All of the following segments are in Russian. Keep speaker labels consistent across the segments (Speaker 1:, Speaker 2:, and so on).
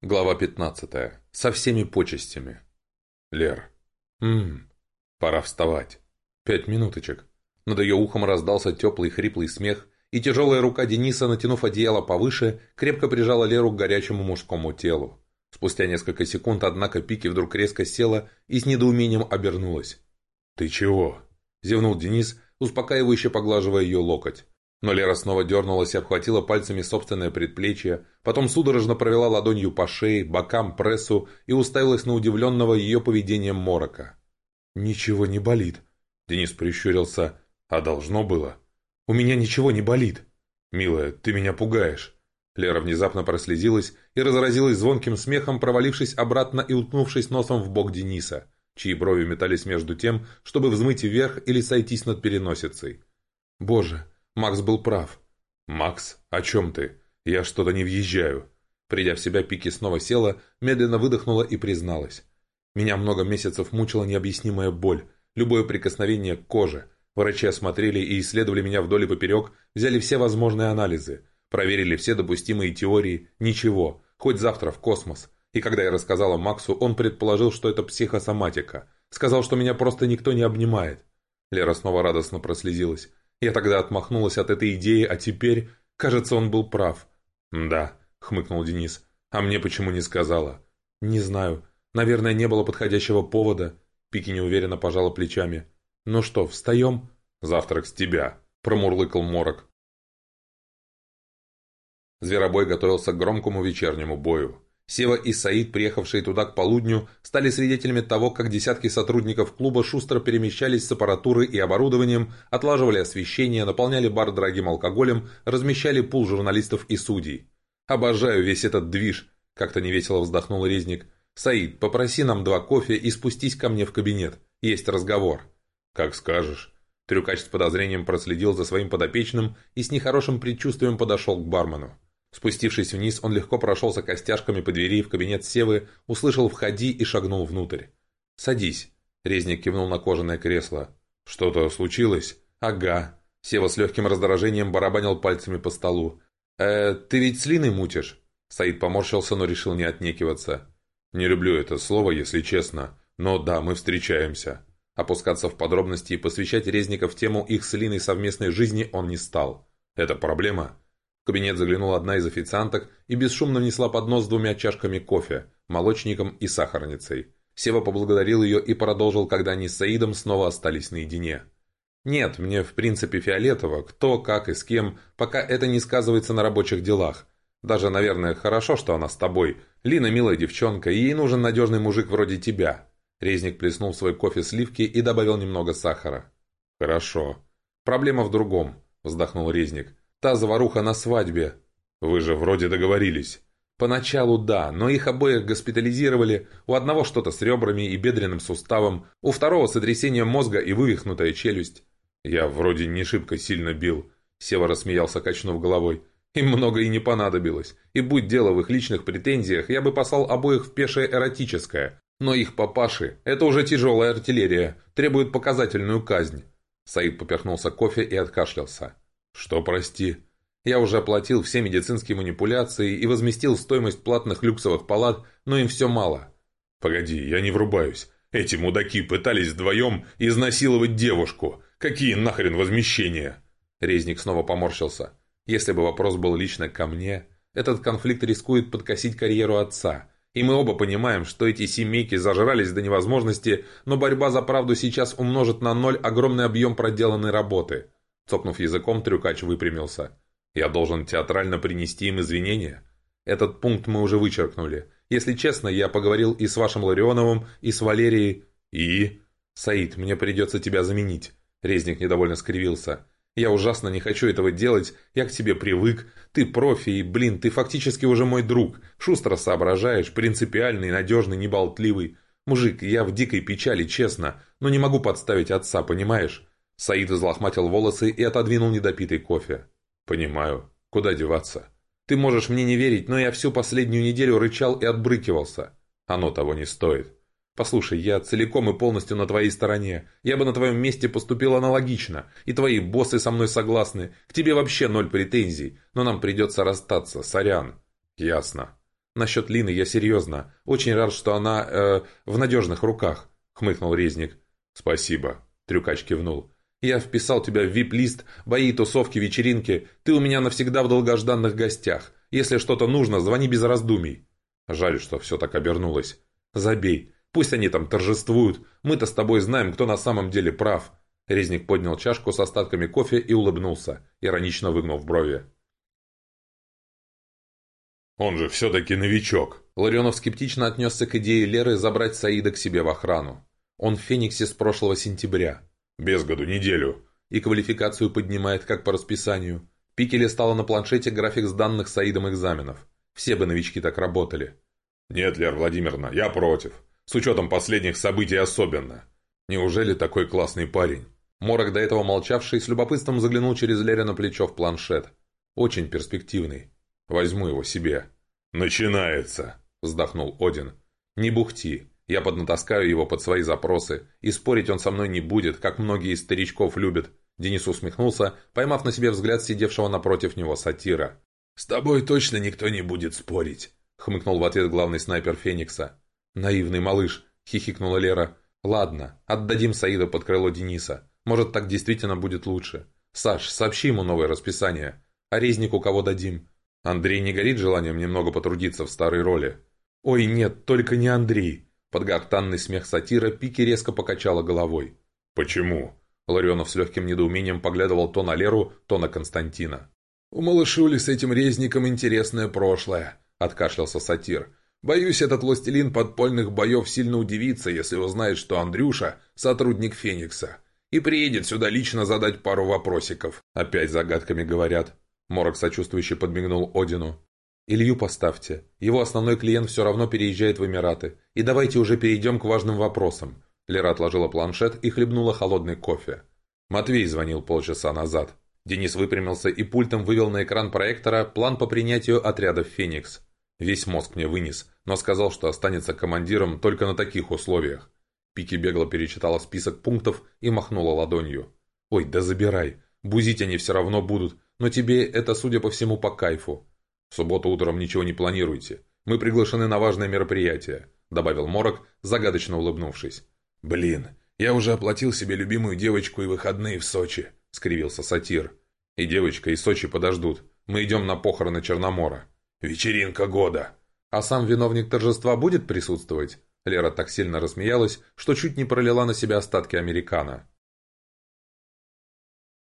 Speaker 1: Глава 15. Со всеми почестями. Лер. Ммм. Пора вставать. Пять минуточек. Над ее ухом раздался теплый хриплый смех, и тяжелая рука Дениса, натянув одеяло повыше, крепко прижала Леру к горячему мужскому телу. Спустя несколько секунд, однако, Пики вдруг резко села и с недоумением обернулась. «Ты чего?» – зевнул Денис, успокаивающе поглаживая ее локоть. Но Лера снова дернулась и обхватила пальцами собственное предплечье, потом судорожно провела ладонью по шее, бокам, прессу и уставилась на удивленного ее поведением Морока. «Ничего не болит», — Денис прищурился. «А должно было?» «У меня ничего не болит». «Милая, ты меня пугаешь». Лера внезапно прослезилась и разразилась звонким смехом, провалившись обратно и уткнувшись носом в бок Дениса, чьи брови метались между тем, чтобы взмыть вверх или сойтись над переносицей. «Боже, Макс был прав. «Макс, о чем ты? Я что-то не въезжаю». Придя в себя, Пики снова села, медленно выдохнула и призналась. Меня много месяцев мучила необъяснимая боль, любое прикосновение к коже. Врачи осмотрели и исследовали меня вдоль и поперек, взяли все возможные анализы, проверили все допустимые теории, ничего, хоть завтра в космос. И когда я рассказала Максу, он предположил, что это психосоматика. Сказал, что меня просто никто не обнимает. Лера снова радостно прослезилась. Я тогда отмахнулась от этой идеи, а теперь, кажется, он был прав. «Да», — хмыкнул Денис. «А мне почему не сказала?» «Не знаю. Наверное, не было подходящего повода». Пики неуверенно пожала плечами. «Ну что, встаем?» «Завтрак с тебя», — промурлыкал Морок. Зверобой готовился к громкому вечернему бою. Сева и Саид, приехавшие туда к полудню, стали свидетелями того, как десятки сотрудников клуба шустро перемещались с аппаратурой и оборудованием, отлаживали освещение, наполняли бар дорогим алкоголем, размещали пул журналистов и судей. «Обожаю весь этот движ», — как-то невесело вздохнул Резник. «Саид, попроси нам два кофе и спустись ко мне в кабинет. Есть разговор». «Как скажешь». Трюкач с подозрением проследил за своим подопечным и с нехорошим предчувствием подошел к бармену. Спустившись вниз, он легко прошелся костяшками по двери в кабинет Севы, услышал «входи» и шагнул внутрь. «Садись», — Резник кивнул на кожаное кресло. «Что-то случилось?» «Ага». Сева с легким раздражением барабанил пальцами по столу. «Э, ты ведь с Линой мутишь?» Саид поморщился, но решил не отнекиваться. «Не люблю это слово, если честно. Но да, мы встречаемся». Опускаться в подробности и посвящать Резников тему их с Линой совместной жизни он не стал. «Это проблема?» Кабинет заглянула одна из официанток и бесшумно внесла поднос с двумя чашками кофе, молочником и сахарницей. Сева поблагодарил ее и продолжил, когда они с Саидом снова остались наедине. «Нет, мне в принципе фиолетово, кто, как и с кем, пока это не сказывается на рабочих делах. Даже, наверное, хорошо, что она с тобой. Лина милая девчонка, и ей нужен надежный мужик вроде тебя». Резник плеснул свой кофе сливки и добавил немного сахара. «Хорошо. Проблема в другом», — вздохнул Резник. Та заваруха на свадьбе. Вы же вроде договорились. Поначалу да, но их обоих госпитализировали. У одного что-то с ребрами и бедренным суставом, у второго сотрясение мозга и вывихнутая челюсть. Я вроде не шибко сильно бил. Сева рассмеялся, качнув головой. Им много и не понадобилось. И будь дело в их личных претензиях, я бы послал обоих в пешее эротическое. Но их папаши – это уже тяжелая артиллерия, требует показательную казнь. Саид поперхнулся кофе и откашлялся. «Что, прости?» Я уже оплатил все медицинские манипуляции и возместил стоимость платных люксовых палат, но им все мало. «Погоди, я не врубаюсь. Эти мудаки пытались вдвоем изнасиловать девушку. Какие нахрен возмещения?» Резник снова поморщился. «Если бы вопрос был лично ко мне, этот конфликт рискует подкосить карьеру отца. И мы оба понимаем, что эти семейки зажрались до невозможности, но борьба за правду сейчас умножит на ноль огромный объем проделанной работы. Цокнув языком, трюкач выпрямился. «Я должен театрально принести им извинения? Этот пункт мы уже вычеркнули. Если честно, я поговорил и с вашим Ларионовым, и с Валерией, и...» «Саид, мне придется тебя заменить». Резник недовольно скривился. «Я ужасно не хочу этого делать, я к тебе привык. Ты профи, и, блин, ты фактически уже мой друг. Шустро соображаешь, принципиальный, надежный, неболтливый. Мужик, я в дикой печали, честно, но не могу подставить отца, понимаешь? Саид взлохматил волосы и отодвинул недопитый кофе. «Понимаю. Куда деваться? Ты можешь мне не верить, но я всю последнюю неделю рычал и отбрыкивался. Оно того не стоит. Послушай, я целиком и полностью на твоей стороне. Я бы на твоем месте поступил аналогично. И твои боссы со мной согласны. К тебе вообще ноль претензий. Но нам придется расстаться, сорян». «Ясно. Насчет Лины я серьезно. Очень рад, что она, э, в надежных руках», — хмыкнул Резник. «Спасибо», — Трюкач кивнул. «Я вписал тебя в вип-лист, бои, тусовки, вечеринки. Ты у меня навсегда в долгожданных гостях. Если что-то нужно, звони без раздумий». Жаль, что все так обернулось. «Забей. Пусть они там торжествуют. Мы-то с тобой знаем, кто на самом деле прав». Резник поднял чашку с остатками кофе и улыбнулся, иронично выгнув брови.
Speaker 2: «Он же все-таки новичок!»
Speaker 1: Ларионов скептично отнесся к идее Леры забрать Саида к себе в охрану. Он в Фениксе с прошлого сентября.
Speaker 2: «Без году неделю».
Speaker 1: И квалификацию поднимает, как по расписанию. Пикеле стало на планшете график с данных Саидом экзаменов. Все бы новички так работали.
Speaker 2: «Нет, Лер Владимировна, я против. С учетом последних событий особенно.
Speaker 1: Неужели такой классный парень?» Морок, до этого молчавший, с любопытством заглянул через Лерина плечо в планшет. «Очень перспективный. Возьму его себе».
Speaker 2: «Начинается!» – вздохнул Один.
Speaker 1: «Не бухти. Я поднатаскаю его под свои запросы, и спорить он со мной не будет, как многие из старичков любят». Денис усмехнулся, поймав на себе взгляд сидевшего напротив него сатира.
Speaker 2: «С тобой точно никто не будет спорить», — хмыкнул в ответ главный снайпер Феникса.
Speaker 1: «Наивный малыш», — хихикнула Лера. «Ладно, отдадим Саида под крыло Дениса. Может, так действительно будет лучше. Саш, сообщи ему новое расписание. А резнику кого дадим? Андрей не горит желанием немного потрудиться в старой роли. «Ой, нет, только не Андрей!» Под гортанный смех сатира Пики резко покачала головой.
Speaker 2: «Почему?»
Speaker 1: Ларионов с легким недоумением поглядывал то на Леру, то на Константина.
Speaker 2: «У малышули с этим резником интересное прошлое», — откашлялся сатир. «Боюсь, этот властелин подпольных боев сильно удивится, если узнает, что Андрюша — сотрудник Феникса, и приедет сюда лично задать пару вопросиков».
Speaker 1: Опять загадками говорят. Морок сочувствующе подмигнул Одину. «Илью поставьте. Его основной клиент все равно переезжает в Эмираты. И давайте уже перейдем к важным вопросам». Лера отложила планшет и хлебнула холодный кофе. Матвей звонил полчаса назад. Денис выпрямился и пультом вывел на экран проектора план по принятию отряда «Феникс». Весь мозг мне вынес, но сказал, что останется командиром только на таких условиях. Пики бегло перечитала список пунктов и махнула ладонью. «Ой, да забирай. Бузить они все равно будут. Но тебе это, судя по всему, по кайфу. В субботу утром ничего не планируйте. Мы приглашены на важное мероприятие», — добавил Морок, загадочно улыбнувшись.
Speaker 2: «Блин, я уже оплатил себе любимую девочку и выходные в Сочи», — скривился сатир.
Speaker 1: «И девочка, и Сочи подождут. Мы идем на похороны Черномора».
Speaker 2: «Вечеринка года».
Speaker 1: «А сам виновник торжества будет присутствовать?» Лера так сильно рассмеялась, что чуть не пролила на себя остатки американо.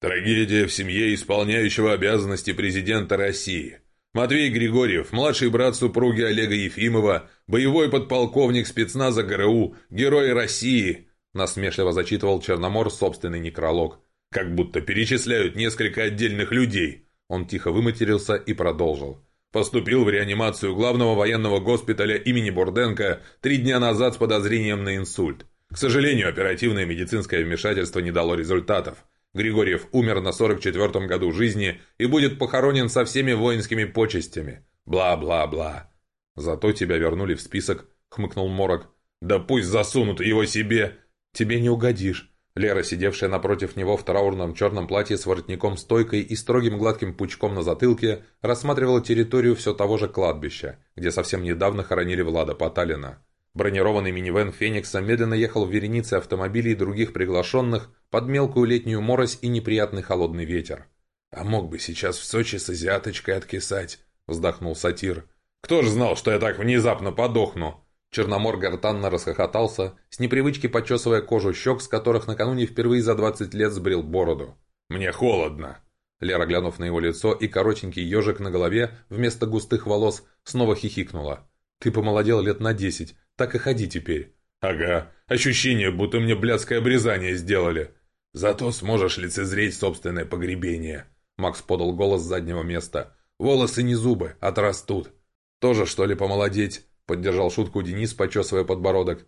Speaker 2: Трагедия в семье исполняющего обязанности президента России. Матвей Григорьев, младший брат супруги Олега Ефимова, боевой подполковник спецназа ГРУ, герой России, насмешливо зачитывал Черномор собственный некролог. Как будто перечисляют несколько отдельных людей. Он тихо выматерился и продолжил. Поступил в реанимацию главного военного госпиталя имени Бурденко три дня назад с подозрением на инсульт. К сожалению, оперативное медицинское вмешательство не дало результатов. Григорьев умер на 44-м году жизни и будет похоронен со всеми воинскими почестями. Бла-бла-бла.
Speaker 1: Зато тебя вернули в список, хмыкнул Морок.
Speaker 2: Да пусть засунут его себе.
Speaker 1: Тебе не угодишь. Лера, сидевшая напротив него в траурном черном платье с воротником-стойкой и строгим гладким пучком на затылке, рассматривала территорию все того же кладбища, где совсем недавно хоронили Влада Поталина. Бронированный минивэн «Феникса» медленно ехал в веренице автомобилей других приглашенных под мелкую летнюю морось и неприятный холодный ветер.
Speaker 2: «А мог бы сейчас в Сочи с азиаточкой откисать», — вздохнул сатир. «Кто ж знал, что я так внезапно подохну?»
Speaker 1: Черномор гортанно расхохотался, с непривычки почесывая кожу щек, с которых накануне впервые за двадцать лет сбрил бороду.
Speaker 2: «Мне холодно!»
Speaker 1: Лера, глянув на его лицо и коротенький ежик на голове вместо густых волос, снова хихикнула. «Ты помолодел лет на десять, так и ходи теперь».
Speaker 2: «Ага, ощущение, будто мне блядское обрезание сделали». «Зато сможешь лицезреть собственное погребение», — Макс подал голос с заднего места. «Волосы не зубы, отрастут».
Speaker 1: «Тоже, что ли, помолодеть?» — поддержал шутку Денис, почесывая подбородок.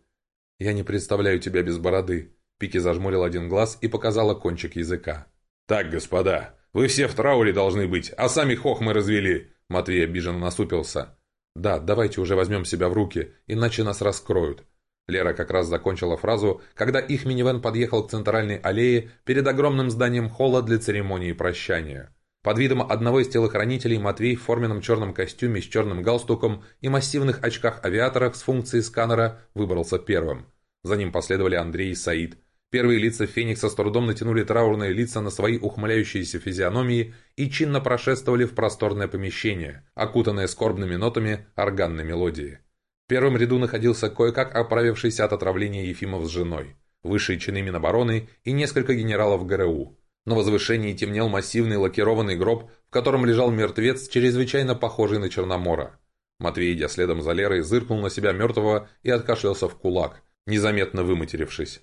Speaker 1: «Я не представляю тебя без бороды». Пики зажмурил один глаз и показала кончик языка.
Speaker 2: «Так, господа, вы все в трауре должны быть, а сами хохмы развели!» Матвей обиженно насупился.
Speaker 1: «Да, давайте уже возьмем себя в руки, иначе нас раскроют». Лера как раз закончила фразу, когда их минивэн подъехал к центральной аллее перед огромным зданием холла для церемонии прощания. Под видом одного из телохранителей Матвей в форменном черном костюме с черным галстуком и массивных очках-авиаторах с функцией сканера выбрался первым. За ним последовали Андрей и Саид. Первые лица Феникса с трудом натянули траурные лица на свои ухмыляющиеся физиономии и чинно прошествовали в просторное помещение, окутанное скорбными нотами органной мелодии. В первом ряду находился кое-как оправившийся от отравления Ефимов с женой, высшие чины Минобороны и несколько генералов ГРУ. На возвышении темнел массивный лакированный гроб, в котором лежал мертвец, чрезвычайно похожий на Черномора. Матвей, идя следом за Лерой, зыркнул на себя мертвого и откашлялся в кулак, незаметно выматерившись.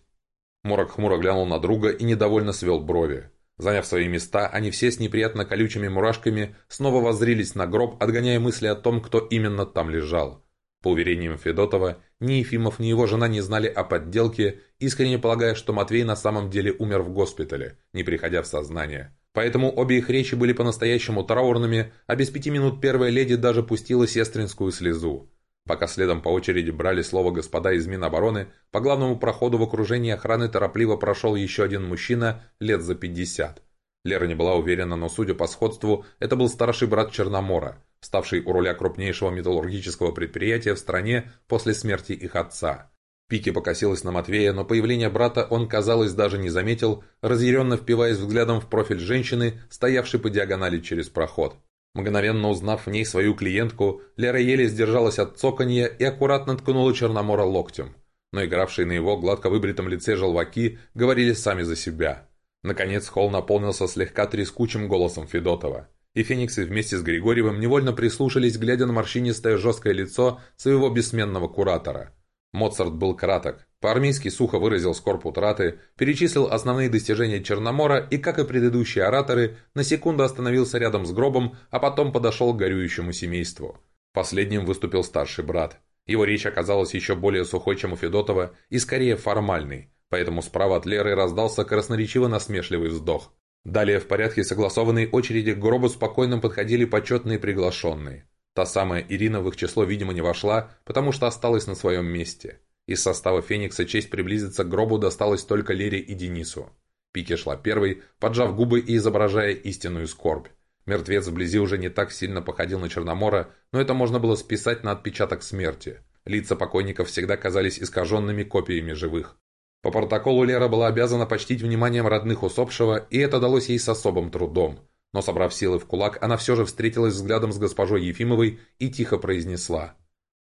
Speaker 1: Морок хмуро глянул на друга и недовольно свел брови. Заняв свои места, они все с неприятно колючими мурашками снова воззрились на гроб, отгоняя мысли о том, кто именно там лежал. По уверениям Федотова, ни Ефимов, ни его жена не знали о подделке, искренне полагая, что Матвей на самом деле умер в госпитале, не приходя в сознание. Поэтому обе их речи были по-настоящему траурными, а без пяти минут первая леди даже пустила сестринскую слезу. Пока следом по очереди брали слово господа из Минобороны, по главному проходу в окружении охраны торопливо прошел еще один мужчина лет за пятьдесят. Лера не была уверена, но судя по сходству, это был старший брат Черномора – ставший у руля крупнейшего металлургического предприятия в стране после смерти их отца. Пики покосилась на Матвея, но появление брата он, казалось, даже не заметил, разъяренно впиваясь взглядом в профиль женщины, стоявшей по диагонали через проход. Мгновенно узнав в ней свою клиентку, Лера еле сдержалась от цоканья и аккуратно ткнула Черномора локтем. Но игравшие на его гладко выбритом лице желваки говорили сами за себя. Наконец холл наполнился слегка трескучим голосом Федотова и фениксы вместе с Григорьевым невольно прислушались, глядя на морщинистое жесткое лицо своего бессменного куратора. Моцарт был краток, по-армейски сухо выразил скорбь утраты, перечислил основные достижения Черномора и, как и предыдущие ораторы, на секунду остановился рядом с гробом, а потом подошел к горюющему семейству. Последним выступил старший брат. Его речь оказалась еще более сухой, чем у Федотова, и скорее формальной, поэтому справа от Леры раздался красноречиво насмешливый вздох. Далее в порядке согласованной очереди к гробу спокойно подходили почетные приглашенные. Та самая Ирина в их число, видимо, не вошла, потому что осталась на своем месте. Из состава «Феникса» честь приблизиться к гробу досталась только Лере и Денису. Пике шла первой, поджав губы и изображая истинную скорбь. Мертвец вблизи уже не так сильно походил на Черномора, но это можно было списать на отпечаток смерти. Лица покойников всегда казались искаженными копиями живых. По протоколу Лера была обязана почтить вниманием родных усопшего, и это далось ей с особым трудом. Но, собрав силы в кулак, она все же встретилась взглядом с госпожой Ефимовой и тихо произнесла.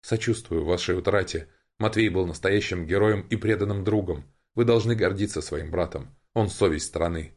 Speaker 1: «Сочувствую вашей утрате. Матвей был настоящим героем и преданным другом. Вы должны гордиться своим братом. Он совесть страны».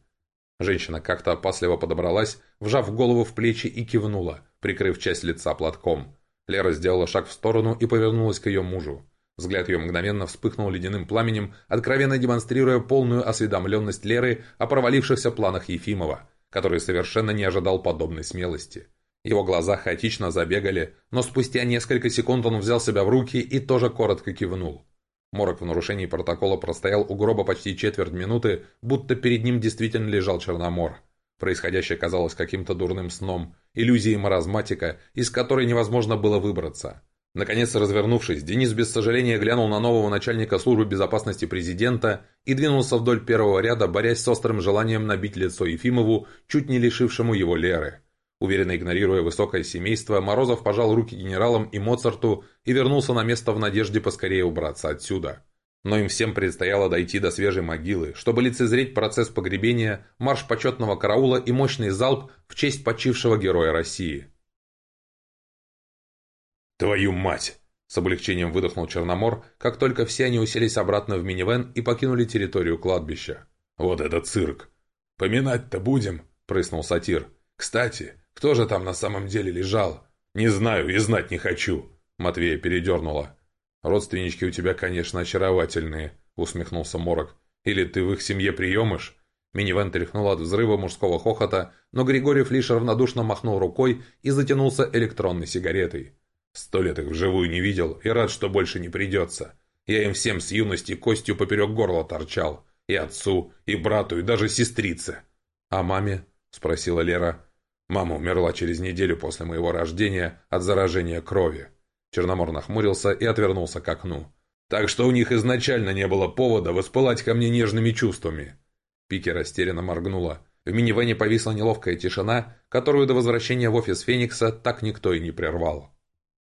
Speaker 1: Женщина как-то опасливо подобралась, вжав голову в плечи и кивнула, прикрыв часть лица платком. Лера сделала шаг в сторону и повернулась к ее мужу. Взгляд ее мгновенно вспыхнул ледяным пламенем, откровенно демонстрируя полную осведомленность Леры о провалившихся планах Ефимова, который совершенно не ожидал подобной смелости. Его глаза хаотично забегали, но спустя несколько секунд он взял себя в руки и тоже коротко кивнул. Морок в нарушении протокола простоял у гроба почти четверть минуты, будто перед ним действительно лежал Черномор. Происходящее казалось каким-то дурным сном, иллюзией маразматика, из которой невозможно было выбраться. Наконец, развернувшись, Денис без сожаления глянул на нового начальника службы безопасности президента и двинулся вдоль первого ряда, борясь с острым желанием набить лицо Ефимову, чуть не лишившему его Леры. Уверенно игнорируя высокое семейство, Морозов пожал руки генералам и Моцарту и вернулся на место в надежде поскорее убраться отсюда. Но им всем предстояло дойти до свежей могилы, чтобы лицезреть процесс погребения, марш почетного караула и мощный залп в честь почившего героя России.
Speaker 2: «Твою мать!» С облегчением выдохнул Черномор, как только все они уселись обратно в минивэн и покинули территорию кладбища. «Вот это цирк!» «Поминать-то будем!» – прыснул сатир. «Кстати, кто же там на самом деле лежал?» «Не знаю и знать не хочу!» – Матвея передернула. «Родственнички у тебя, конечно, очаровательные», – усмехнулся Морок. «Или ты в их семье приемыш?» Минивэн тряхнул от взрыва мужского хохота, но Григорьев лишь равнодушно махнул рукой и затянулся электронной сигаретой. Сто лет их вживую не видел и рад, что больше не придется. Я им всем с юности костью поперек горла торчал. И отцу, и брату, и даже сестрице. «А маме?» – спросила Лера. Мама умерла через неделю после моего рождения от заражения крови. Черномор нахмурился и отвернулся к окну. Так что у них изначально не было повода воспылать ко мне нежными чувствами. Пики растерянно моргнула.
Speaker 1: В минивэне повисла неловкая тишина, которую до возвращения в офис Феникса так никто и не прервал.